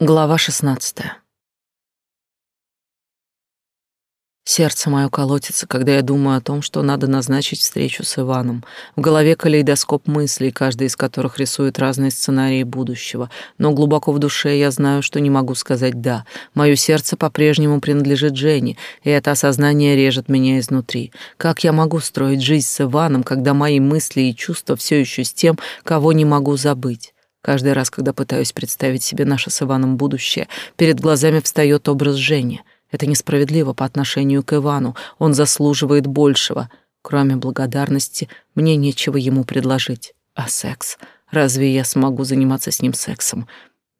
Глава шестнадцатая. Сердце мое колотится, когда я думаю о том, что надо назначить встречу с Иваном. В голове калейдоскоп мыслей, каждый из которых рисует разные сценарии будущего. Но глубоко в душе я знаю, что не могу сказать «да». Мое сердце по-прежнему принадлежит Жене, и это осознание режет меня изнутри. Как я могу строить жизнь с Иваном, когда мои мысли и чувства все еще с тем, кого не могу забыть? Каждый раз, когда пытаюсь представить себе наше с Иваном будущее, перед глазами встает образ Жени. Это несправедливо по отношению к Ивану, он заслуживает большего. Кроме благодарности, мне нечего ему предложить. А секс? Разве я смогу заниматься с ним сексом?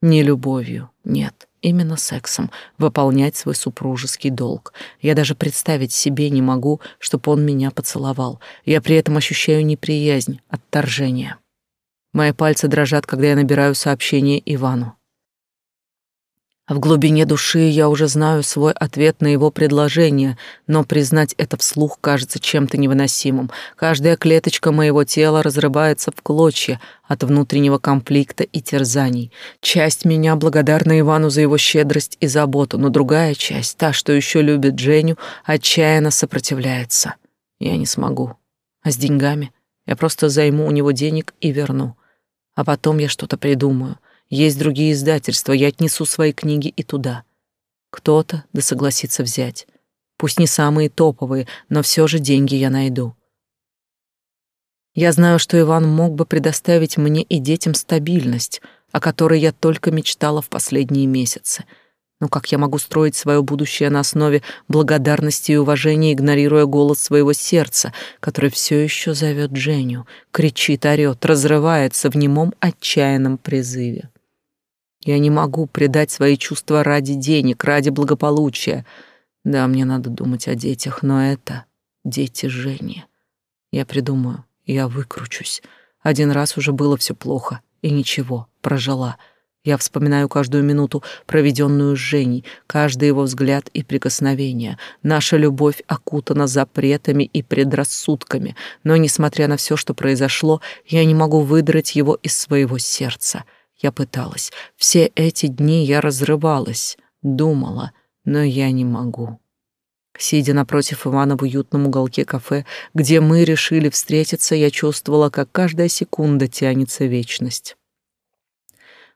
Не любовью, нет, именно сексом, выполнять свой супружеский долг. Я даже представить себе не могу, чтобы он меня поцеловал. Я при этом ощущаю неприязнь, отторжение. Мои пальцы дрожат, когда я набираю сообщение Ивану. В глубине души я уже знаю свой ответ на его предложение, но признать это вслух кажется чем-то невыносимым. Каждая клеточка моего тела разрывается в клочья от внутреннего конфликта и терзаний. Часть меня благодарна Ивану за его щедрость и заботу, но другая часть, та, что еще любит Женю, отчаянно сопротивляется. Я не смогу. А с деньгами? Я просто займу у него денег и верну. А потом я что-то придумаю. Есть другие издательства, я отнесу свои книги и туда. Кто-то да согласится взять. Пусть не самые топовые, но все же деньги я найду. Я знаю, что Иван мог бы предоставить мне и детям стабильность, о которой я только мечтала в последние месяцы — но как я могу строить свое будущее на основе благодарности и уважения, игнорируя голос своего сердца, которое все еще зовет Женю, кричит, орет, разрывается в немом отчаянном призыве? Я не могу предать свои чувства ради денег, ради благополучия. Да, мне надо думать о детях, но это дети Жени. Я придумаю, я выкручусь. Один раз уже было все плохо, и ничего, прожила — я вспоминаю каждую минуту, проведенную с Женей, каждый его взгляд и прикосновение. Наша любовь окутана запретами и предрассудками, но, несмотря на все, что произошло, я не могу выдрать его из своего сердца. Я пыталась. Все эти дни я разрывалась, думала, но я не могу. Сидя напротив Ивана в уютном уголке кафе, где мы решили встретиться, я чувствовала, как каждая секунда тянется вечность.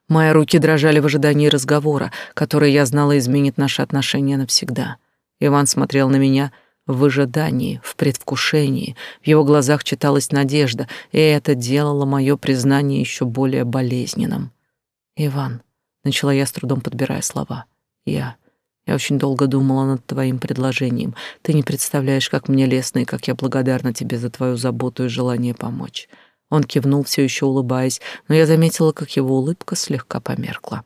Мои руки дрожали в ожидании разговора, который, я знала, изменит наши отношения навсегда. Иван смотрел на меня в ожидании, в предвкушении. В его глазах читалась надежда, и это делало мое признание еще более болезненным. «Иван», — начала я с трудом подбирая слова, — «я...» Я очень долго думала над твоим предложением. Ты не представляешь, как мне лестно и как я благодарна тебе за твою заботу и желание помочь. Он кивнул, все еще улыбаясь, но я заметила, как его улыбка слегка померкла.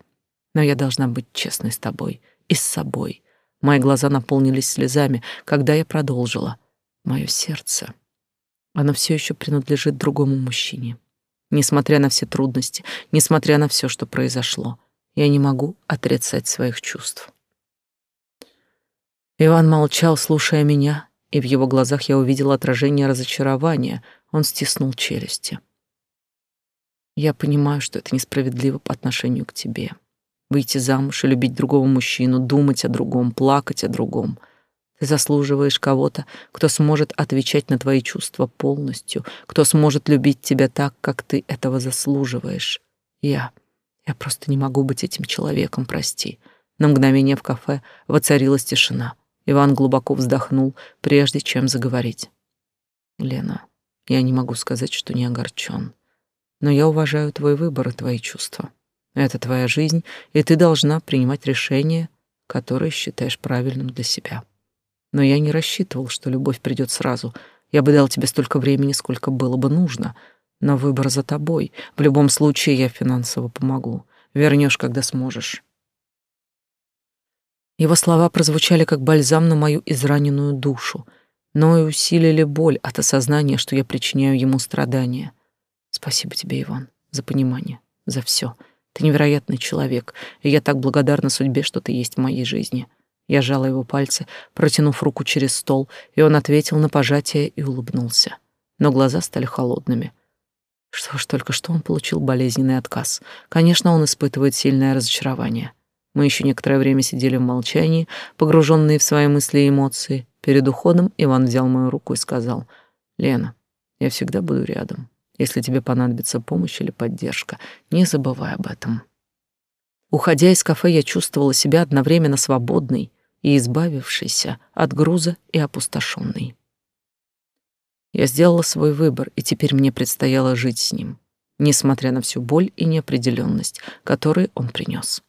Но я должна быть честной с тобой и с собой. Мои глаза наполнились слезами, когда я продолжила. Мое сердце, оно все еще принадлежит другому мужчине. Несмотря на все трудности, несмотря на все, что произошло, я не могу отрицать своих чувств. Иван молчал, слушая меня, и в его глазах я увидела отражение разочарования. Он стиснул челюсти. Я понимаю, что это несправедливо по отношению к тебе. Выйти замуж и любить другого мужчину, думать о другом, плакать о другом. Ты заслуживаешь кого-то, кто сможет отвечать на твои чувства полностью, кто сможет любить тебя так, как ты этого заслуживаешь. Я... Я просто не могу быть этим человеком, прости. На мгновение в кафе воцарилась тишина. Иван глубоко вздохнул, прежде чем заговорить. Лена, я не могу сказать, что не огорчен. Но я уважаю твой выбор и твои чувства. Это твоя жизнь, и ты должна принимать решение, которое считаешь правильным для себя. Но я не рассчитывал, что любовь придет сразу. Я бы дал тебе столько времени, сколько было бы нужно. Но выбор за тобой. В любом случае я финансово помогу. Вернешь, когда сможешь. Его слова прозвучали как бальзам на мою израненную душу но и усилили боль от осознания, что я причиняю ему страдания. Спасибо тебе, Иван, за понимание, за все. Ты невероятный человек, и я так благодарна судьбе, что ты есть в моей жизни. Я сжала его пальцы, протянув руку через стол, и он ответил на пожатие и улыбнулся. Но глаза стали холодными. Что ж, только что он получил болезненный отказ. Конечно, он испытывает сильное разочарование. Мы еще некоторое время сидели в молчании, погруженные в свои мысли и эмоции. Перед уходом Иван взял мою руку и сказал, «Лена, я всегда буду рядом. Если тебе понадобится помощь или поддержка, не забывай об этом». Уходя из кафе, я чувствовала себя одновременно свободной и избавившейся от груза и опустошенной. Я сделала свой выбор, и теперь мне предстояло жить с ним, несмотря на всю боль и неопределенность, которые он принес.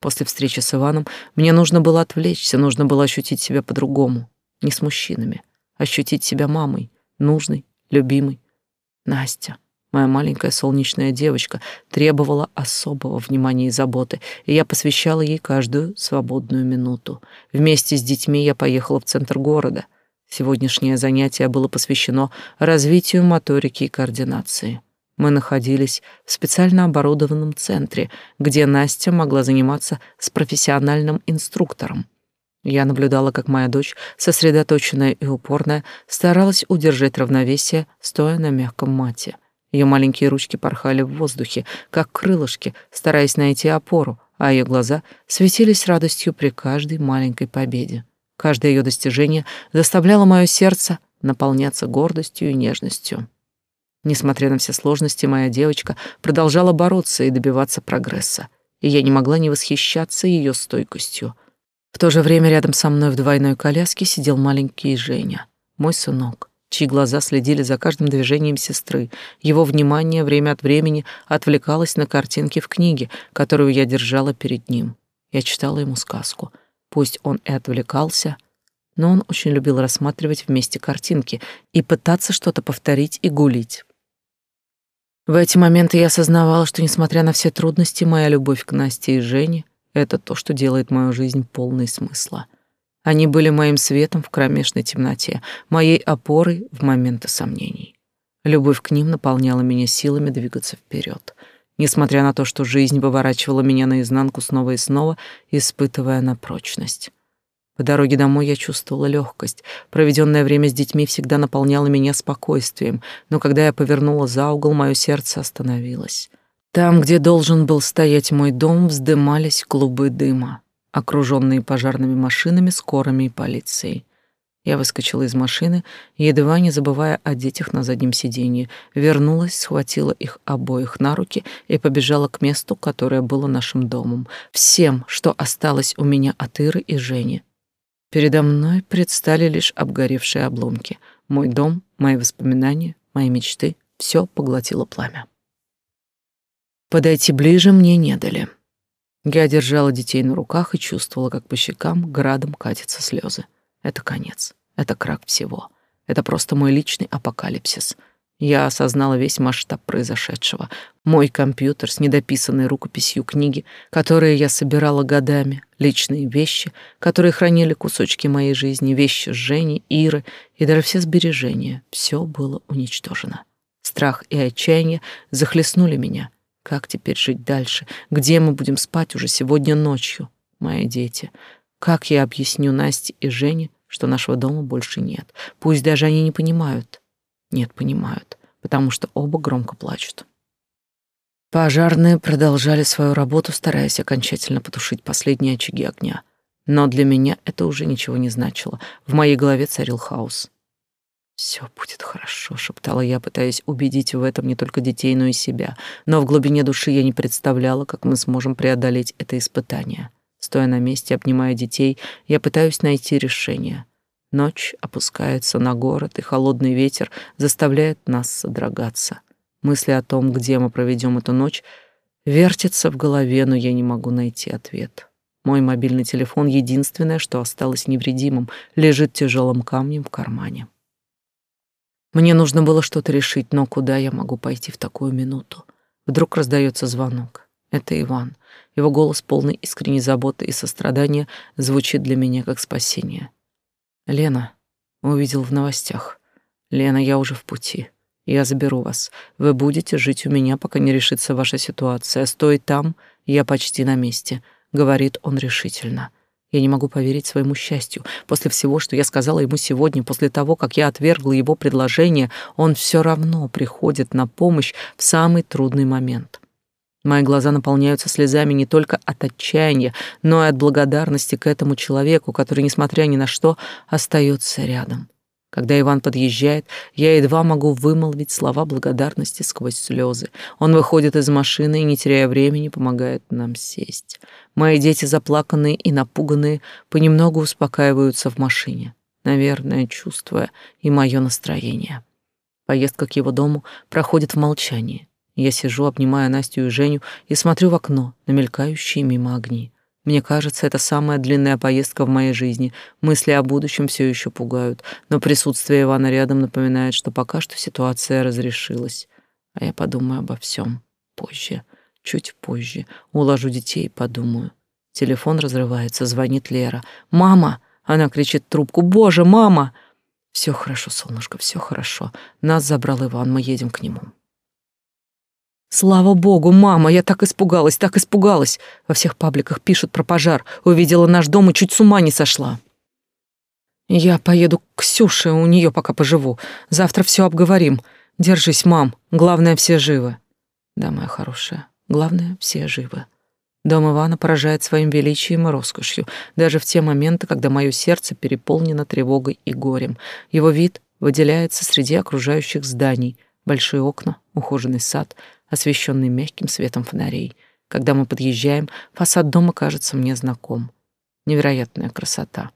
После встречи с Иваном мне нужно было отвлечься, нужно было ощутить себя по-другому, не с мужчинами, ощутить себя мамой, нужной, любимой. Настя, моя маленькая солнечная девочка, требовала особого внимания и заботы, и я посвящала ей каждую свободную минуту. Вместе с детьми я поехала в центр города. Сегодняшнее занятие было посвящено развитию моторики и координации. Мы находились в специально оборудованном центре, где Настя могла заниматься с профессиональным инструктором. Я наблюдала, как моя дочь, сосредоточенная и упорная, старалась удержать равновесие, стоя на мягком мате. Ее маленькие ручки порхали в воздухе, как крылышки, стараясь найти опору, а ее глаза светились радостью при каждой маленькой победе. Каждое ее достижение заставляло мое сердце наполняться гордостью и нежностью. Несмотря на все сложности, моя девочка продолжала бороться и добиваться прогресса, и я не могла не восхищаться ее стойкостью. В то же время рядом со мной в двойной коляске сидел маленький Женя, мой сынок, чьи глаза следили за каждым движением сестры. Его внимание время от времени отвлекалось на картинки в книге, которую я держала перед ним. Я читала ему сказку. Пусть он и отвлекался, но он очень любил рассматривать вместе картинки и пытаться что-то повторить и гулить. В эти моменты я осознавала, что, несмотря на все трудности, моя любовь к Насте и Жене — это то, что делает мою жизнь полной смысла. Они были моим светом в кромешной темноте, моей опорой в моменты сомнений. Любовь к ним наполняла меня силами двигаться вперед, несмотря на то, что жизнь выворачивала меня наизнанку снова и снова, испытывая на прочность. По дороге домой я чувствовала легкость. Проведенное время с детьми всегда наполняло меня спокойствием, но когда я повернула за угол, мое сердце остановилось. Там, где должен был стоять мой дом, вздымались клубы дыма, окруженные пожарными машинами, скорыми и полицией. Я выскочила из машины, едва не забывая о детях на заднем сиденье, вернулась, схватила их обоих на руки и побежала к месту, которое было нашим домом, всем, что осталось у меня от Иры и Жени. Передо мной предстали лишь обгоревшие обломки. Мой дом, мои воспоминания, мои мечты — все поглотило пламя. Подойти ближе мне не дали. Я держала детей на руках и чувствовала, как по щекам градом катятся слезы. Это конец. Это крах всего. Это просто мой личный апокалипсис — я осознала весь масштаб произошедшего. Мой компьютер с недописанной рукописью книги, которые я собирала годами, личные вещи, которые хранили кусочки моей жизни, вещи Жени, Иры и даже все сбережения. Все было уничтожено. Страх и отчаяние захлестнули меня. Как теперь жить дальше? Где мы будем спать уже сегодня ночью? Мои дети. Как я объясню Насте и Жене, что нашего дома больше нет? Пусть даже они не понимают. Нет, понимают, потому что оба громко плачут. Пожарные продолжали свою работу, стараясь окончательно потушить последние очаги огня. Но для меня это уже ничего не значило. В моей голове царил хаос. «Все будет хорошо», — шептала я, пытаясь убедить в этом не только детей, но и себя. Но в глубине души я не представляла, как мы сможем преодолеть это испытание. Стоя на месте, обнимая детей, я пытаюсь найти решение. Ночь опускается на город, и холодный ветер заставляет нас содрогаться. Мысли о том, где мы проведем эту ночь, вертятся в голове, но я не могу найти ответ. Мой мобильный телефон — единственное, что осталось невредимым, лежит тяжелым камнем в кармане. Мне нужно было что-то решить, но куда я могу пойти в такую минуту? Вдруг раздается звонок. Это Иван. Его голос, полный искренней заботы и сострадания, звучит для меня как спасение. Лена, увидел в новостях. Лена, я уже в пути. Я заберу вас. Вы будете жить у меня, пока не решится ваша ситуация. Стой там, я почти на месте, говорит он решительно. Я не могу поверить своему счастью. После всего, что я сказала ему сегодня, после того, как я отвергла его предложение, он все равно приходит на помощь в самый трудный момент. Мои глаза наполняются слезами не только от отчаяния, но и от благодарности к этому человеку, который, несмотря ни на что, остается рядом. Когда Иван подъезжает, я едва могу вымолвить слова благодарности сквозь слезы. Он выходит из машины и, не теряя времени, помогает нам сесть. Мои дети, заплаканные и напуганные, понемногу успокаиваются в машине, наверное, чувствуя и мое настроение. Поездка к его дому проходит в молчании. Я сижу, обнимая Настю и Женю, и смотрю в окно на мелькающие мимо огни. Мне кажется, это самая длинная поездка в моей жизни. Мысли о будущем все еще пугают, но присутствие Ивана рядом напоминает, что пока что ситуация разрешилась. А я подумаю обо всем позже, чуть позже. Уложу детей подумаю. Телефон разрывается, звонит Лера. «Мама!» — она кричит в трубку. «Боже, мама!» «Все хорошо, солнышко, все хорошо. Нас забрал Иван, мы едем к нему». Слава богу, мама, я так испугалась, так испугалась. Во всех пабликах пишут про пожар. Увидела наш дом и чуть с ума не сошла. Я поеду к Ксюше, у нее пока поживу. Завтра все обговорим. Держись, мам. Главное, все живы. Да, моя хорошая, главное, все живы. Дом Ивана поражает своим величием и роскошью, даже в те моменты, когда мое сердце переполнено тревогой и горем. Его вид выделяется среди окружающих зданий. Большие окна, ухоженный сад — освещенный мягким светом фонарей. Когда мы подъезжаем, фасад дома кажется мне знаком. Невероятная красота.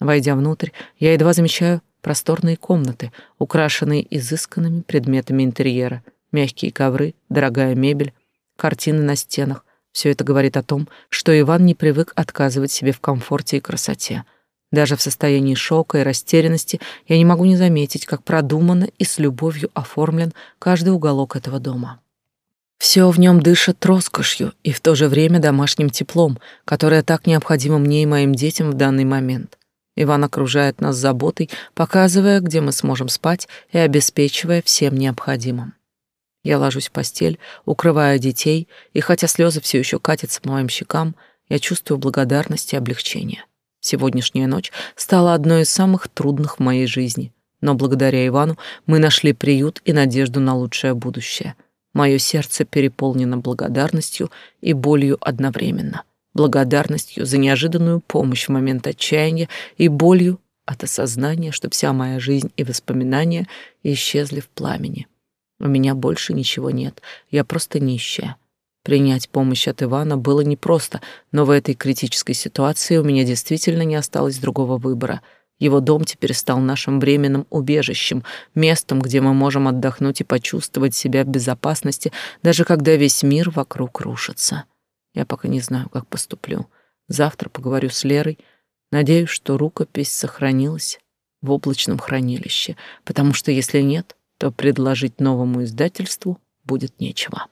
Войдя внутрь, я едва замечаю просторные комнаты, украшенные изысканными предметами интерьера, мягкие ковры, дорогая мебель, картины на стенах. Все это говорит о том, что Иван не привык отказывать себе в комфорте и красоте. Даже в состоянии шока и растерянности я не могу не заметить, как продуманно и с любовью оформлен каждый уголок этого дома. Все в нем дышит роскошью и в то же время домашним теплом, которое так необходимо мне и моим детям в данный момент. Иван окружает нас заботой, показывая, где мы сможем спать и обеспечивая всем необходимым. Я ложусь в постель, укрывая детей, и хотя слезы все еще катятся по моим щекам, я чувствую благодарность и облегчение. Сегодняшняя ночь стала одной из самых трудных в моей жизни, но благодаря Ивану мы нашли приют и надежду на лучшее будущее — Мое сердце переполнено благодарностью и болью одновременно. Благодарностью за неожиданную помощь в момент отчаяния и болью от осознания, что вся моя жизнь и воспоминания исчезли в пламени. У меня больше ничего нет, я просто нищая. Принять помощь от Ивана было непросто, но в этой критической ситуации у меня действительно не осталось другого выбора — его дом теперь стал нашим временным убежищем, местом, где мы можем отдохнуть и почувствовать себя в безопасности, даже когда весь мир вокруг рушится. Я пока не знаю, как поступлю. Завтра поговорю с Лерой. Надеюсь, что рукопись сохранилась в облачном хранилище, потому что если нет, то предложить новому издательству будет нечего.